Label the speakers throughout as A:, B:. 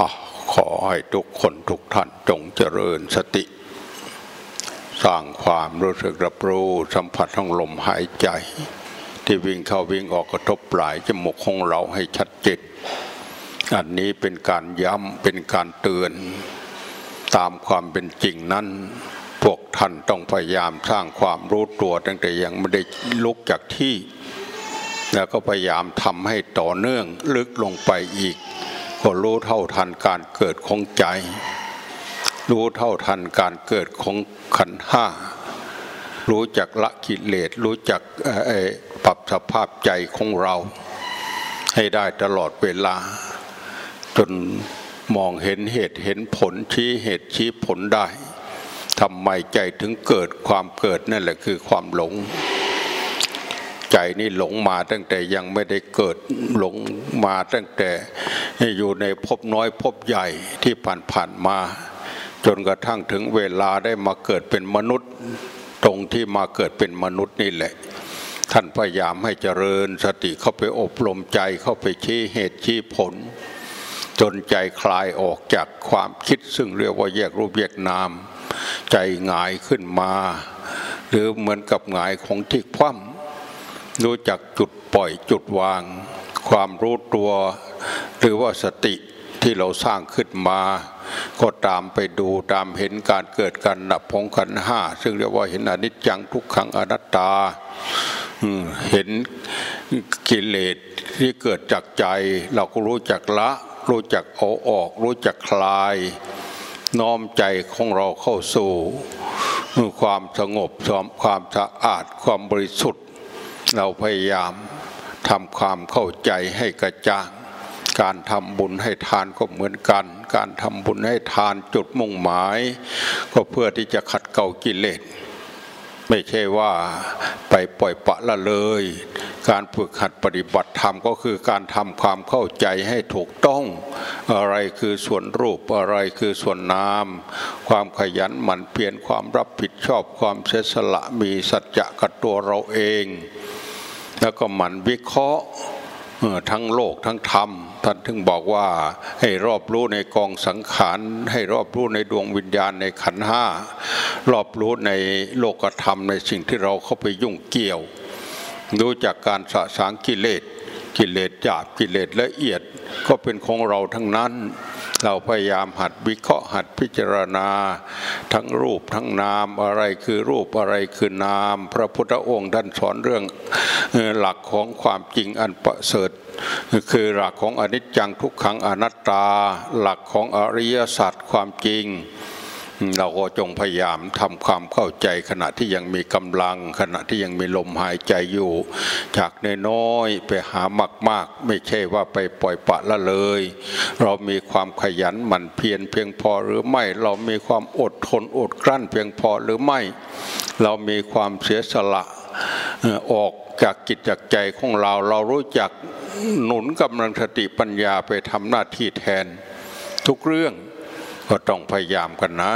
A: อขอให้ทุกคนทุกท่านจงเจริญสติ สร้างความรู้สึกรับรู้สัมผัสของลมหายใจ ที่วิ่งเข้าวิ่งออกกระทบปลายจมูกของเราให้ชัดเจนอันนี้เป็นการย้ำเป็นการเตือน ตามความเป็นจริงนั้น พวกท่านต้องพยายามสร้างความรู้ตัวตั้งแต่ยังไม่ได้ลุกจากที่ แล้วก็พยายามทำให้ต่อเนื่องลึกลงไปอีก ก็รู้เท่าทันการเกิดของใจ รู้เท่าทันการเกิดของขันธ์ห้ารู้จักละกิเลสรู้จักปรับสภาพใจของเรา ให้ได้ตลอดเวลา จนมองเห็นเหตุเห็นผลชี้เหตุชี้ผลได้ทำไมใจถึงเกิดความเกิดนั่นแหละคือความหลง ใจนี่หลงมาตั้งแต่ยังไม่ได้เกิดหลงมาตั้งแต่อยู่ในภพน้อยภพใหญ่ที่ผ่านผ่านมา จนกระทั่งถึงเวลาได้มาเกิดเป็นมนุษย์ ตรงที่มาเกิดเป็นมนุษย์นี่แหละ ท่านพยายามให้เจริญสติเข้าไปอบรมใจเข้าไปชี้เหตุชี้ผล จนใจคลายออกจากความคิดซึ่งเรียกว่าแยกรูปแยกนาม ใจหงายขึ้นมา หรือเหมือนกับหงายของที่คว่ำ รู้จักจุดปล่อยจุดวาง ความรู้ตัว หรือว่าสติที่เราสร้างขึ้นมา ก็ตามไปดูตามเห็นการเกิดการดับของขันห้าซึ่งเรียกว่าเห็นอนิจจังทุกขังอนัตตาเห็นกิเลสที่เกิดจากใจ เราก็รู้จักละ รู้จักเอาออก รู้จักคลาย น้อมใจของเราเข้าสู่ ความสงบความสะอาดความบริสุทธิ์ เราพยายามทำความเข้าใจให้กระจ่าง การทำบุญให้ทานก็เหมือนกัน การทำบุญให้ทานจุดมุ่งหมาย ก็เพื่อที่จะขัดเกลากิเลสไม่ใช่ว่าไปปล่อยปะละเลย การฝึกหัดปฏิบัติธรรมก็คือการทำความเข้าใจให้ถูกต้อง อะไรคือส่วนรูปอะไรคือส่วนนาม ความขยันหมั่นเพียรความรับผิดชอบความเสียสละมีสัจจะกับตัวเราเอง แล้วก็หมั่นวิเคราะห์ทั้งโลกทั้งธรรม ท่านถึงบอกว่าให้รอบรู้ในกองสังขาร ให้รอบรู้ในดวงวิญญาณในขันห้ารอบรู้ในโลกธรรมในสิ่งที่เราเข้าไปยุ่งเกี่ยวรู้จากการสะสางกิเลสกิเลสหยาบกิเลสละเอียดก็เป็นของเราทั้งนั้น เราพยายามหัดวิเคราะห์หัดพิจารณา ทั้งรูปทั้งนามอะไรคือรูปอะไรคือนาม พระพุทธองค์ท่านสอนเรื่อง หลักของความจริงอันประเสริฐคือหลักของอนิจจังทุกขังอนัตตา หลักของอริยสัจความจริง เราก็จงพยายามทำความเข้าใจขณะที่ยังมีกำลัง ขณะที่ยังมีลมหายใจอยู่ จากน้อยๆไปหามาก ๆ ไม่ใช่ว่าไปปล่อยปะละเลย เรามีความขยันหมั่นเพียรเพียงพอหรือไม่ เรามีความอดทนอดกลั้นเพียงพอหรือไม่ เรามีความเสียสละ ออกจากกิจจากใจของเรา เรารู้จักหนุนกำลังสติปัญญาไปทำหน้าที่แทน ทุกเรื่องก็ต้องพยายามกันนะ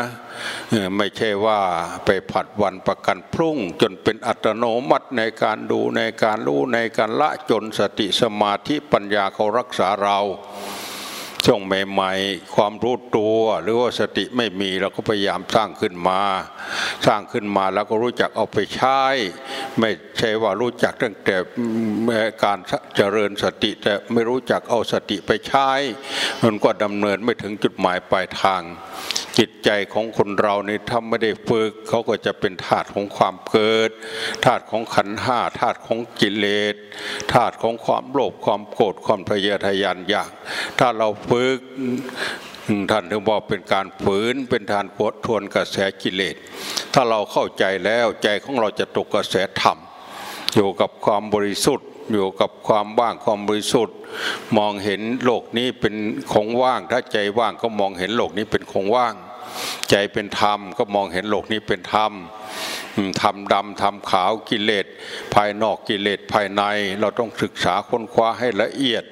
A: ไม่ใช่ว่าไปผัดวันประกันพรุ่ง จนเป็นอัตโนมัติในการดูในการรู้ในการละจนสติสมาธิปัญญาเขารักษาเรา ช่วงใหม่ๆ ความรู้ตัว หรือว่าสติไม่มีเราก็พยายามสร้างขึ้นมา สร้างขึ้นมาแล้วก็รู้จักเอาไปใช้ ไม่ใช่ว่ารู้จักตั้งแต่การเจริญสติแต่ไม่รู้จักเอาสติไปใช้ มันก็ดำเนินไม่ถึงจุดหมายปลายทาง ใจของคนเรานี่ถ้าไม่ได้ฝึกเขาก็จะเป็นธาตุของความเกิดธาตุของขันห้าธาตุของกิเลสธาตุของความโลภความโกรธความทะเยอทะยานอยาก ถ้าเราฝึกท่านถึงบอกเป็นการฝืนเป็นทานกดทวนกระแสกิเลส ถ้าเราเข้าใจแล้วใจของเราจะตกกระแสธรรม อยู่กับความบริสุทธิ์อยู่กับความว่างความบริสุทธิ์ มองเห็นโลกนี้เป็นของว่าง ถ้าใจว่างก็มองเห็นโลกนี้เป็นของว่าง ใจเป็นธรรมก็มองเห็นโลกนี้เป็นธรรมธรรมดำธรรมขาวกิเลสภายนอกกิเลสภายใน เราต้องศึกษาค้นคว้าให้ละเอียด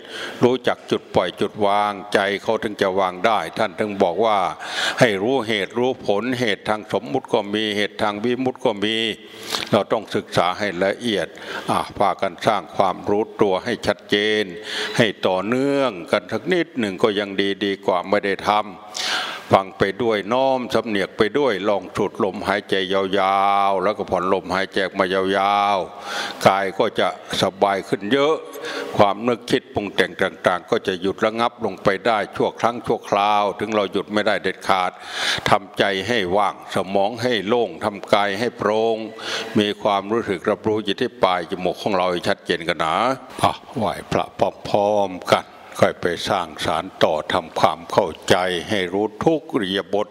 A: รู้จักจุดปล่อยจุดวางใจเขาถึงจะวางได้ ท่านถึงบอกว่า ให้รู้เหตุรู้ผลเหตุทางสมมุติก็มีเหตุทางวิมุติก็มี เราต้องศึกษาให้ละเอียดอะพากันสร้างความรู้ตัวให้ชัดเจน ให้ต่อเนื่องกันสักนิดหนึ่งก็ยังดีดีกว่าไม่ได้ทำ ฟังไปด้วยน้อมสำเนียกไปด้วยลองสูดลมหายใจยาวๆ แล้วก็ผ่อนลมหายใจมายาวๆ กายก็จะสบายขึ้นเยอะ ความนึกคิดปรุงแต่งต่าง ๆ ก็จะหยุดระงับลงไปได้ชั่วครั้งชั่วคราว ถึงเราหยุดไม่ได้เด็ดขาดทำใจให้ว่างสมองให้โล่งทำกายให้โปร่งมีความรู้สึกรับรู้อยู่ที่ปลายจมูกของเราให้ชัดเจนกันนะอะไหวพระพร้อมๆกัน ค่อยไปสร้างสารต่อทำความเข้าใจให้รู้ทุกเรียบท